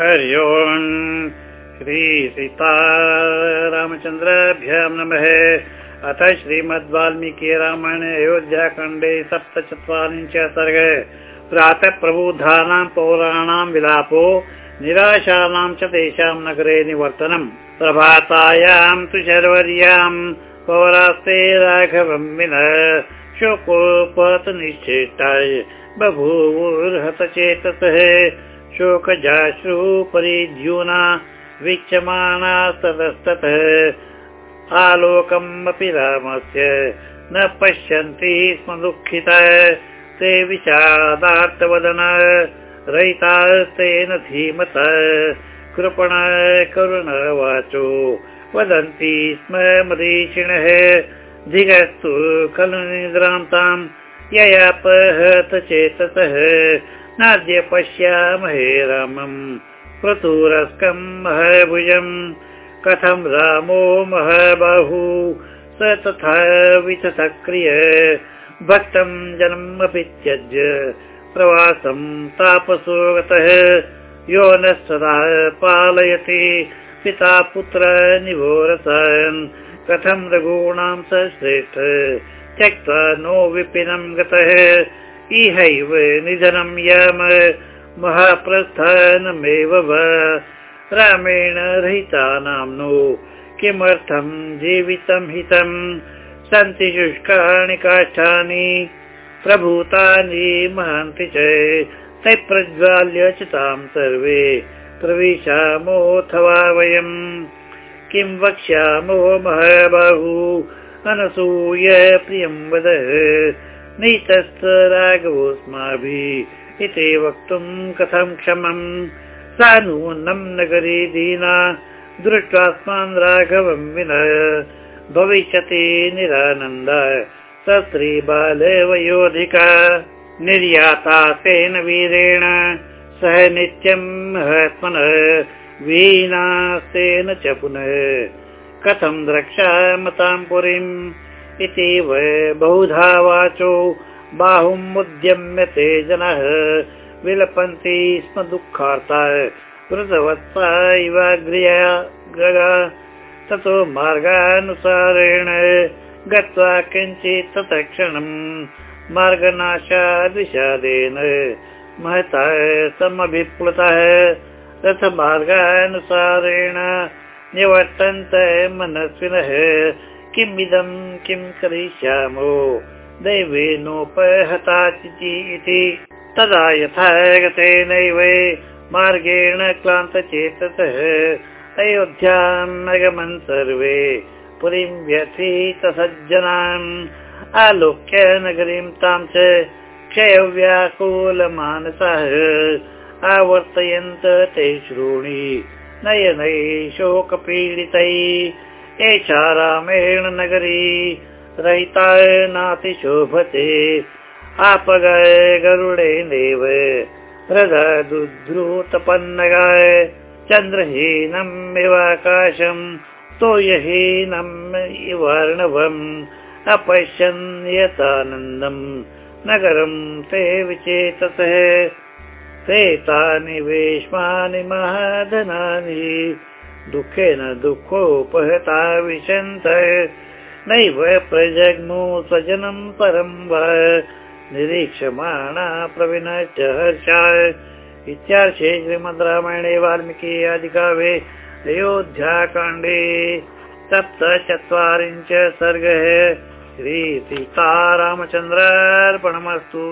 हरि ओम्। रामचन्द्राभ्यां नमः। अथ श्रीमद्वाल्मीकि रामायणे अयोध्याखण्डे सप्तचत्वारिंश सर्ग। प्रातः प्रबुद्धानां पौराणां विलापो निराशानां च तेषां नगरे निवर्तनम् प्रभातायां तु शर्वर्यां पौरास्ते राघवं विन। शोकोपतनिश्चेताय बभूवुर्हतचेतसः शोकजाश्रु परिद्यूना वीक्षमाणास्ततस्ततः आलोकम् रामस्य न पश्यन्ति स्म दुःखिता। ते विषादार्थवदन रहितास्तेन धीमत। कृपण करुण वाचो वदन्ति स्म मरीषिणः धिगस्तु खलु निद्रां ताम् ययापहत चेतसः नाद्य पश्यामहे रामम् क्रतुरस्कम् महभुजम् कथं रामो महबाहु? स तथा विचसक्रिय भक्तम् जनमपि त्यज्य। प्रवासम् तापसो गतः यो न सदा पालयति। पिता पुत्र निभोरसन् कथं रघूणां स श्रेष्ठ। त्यक्त्वा नो विपिनं गतः इहैव निधनं यम महाप्रस्थानमेव वा। रामेण रहितानां नो किमर्थं जीवितं हितं? सन्ति शुष्कानि काष्ठानि प्रभूतानि महान्ति च तै प्रज्वाल्य च तां सर्वे प्रविशामोऽथवा वयम् किं वक्ष्यामो महाबाहु? अनसूय प्रियं वद नीतस्त राघवोऽस्माभिः इति वक्तुं कथं क्षमम्? सा नूनं नगरी दीना दृष्ट्वास्मान् राघवं विना। भविष्यति निरानन्द स स्त्रीबालवयोधिका निर्याता तेन वीरेण सह नित्यं वीणास्तेन च पुनः। कथं द्रक्ष्यामतां पुरीम् इति बहुधा वाचो। बाहुमुद्यम्य ते जनः विलपन्ति स्म दुःखार्ता। कृतवत्सा इवाग्र्या ततो मार्गानुसारेण गत्वा किञ्चित् तत्क्षणम् मार्गनाशादिषादेन महता समभिप्लुतः। रथमार्गानुसारेण निवर्तन्त मनस्विनः किमिदं किं करिष्यामो? दैवेनोपहताचिति इति तदा यथा गतेनैव मार्गेण क्लान्तचेतसः। अयोध्याम् अगमन् सर्वे पुरीं व्यथीत सज्जनान् आलोक्य नगरीं तां च क्षयव्याकुलमानसः। आवर्तयन्त ते श्रोणि नयनै शोकपीडितैः एषा रामेण नगरी रहिताय नातिशोभते आपगाय गरुडेनैव हृदुद्रुतपन्नगाय चन्द्रहीनम् इवाकाशम् तोयहीनम् इवर्णवम् अपश्यन् यतानन्दम् नगरम् ते विचेतसः। ते तानि वेश्मानि महाधनानि दुःखेन दुःखोपहता विशन्त नैव प्रजग्मु स्वजनं परं वा निरीक्षमाणा प्रविनश्च हर्षा इत्यार्षे श्रीमद् रामायणे वाल्मीकि अधिकावे अयोध्याकाण्डे सप्तचत्वारिंश सर्गः। श्रीसीतारामचन्द्रार्पणमस्तु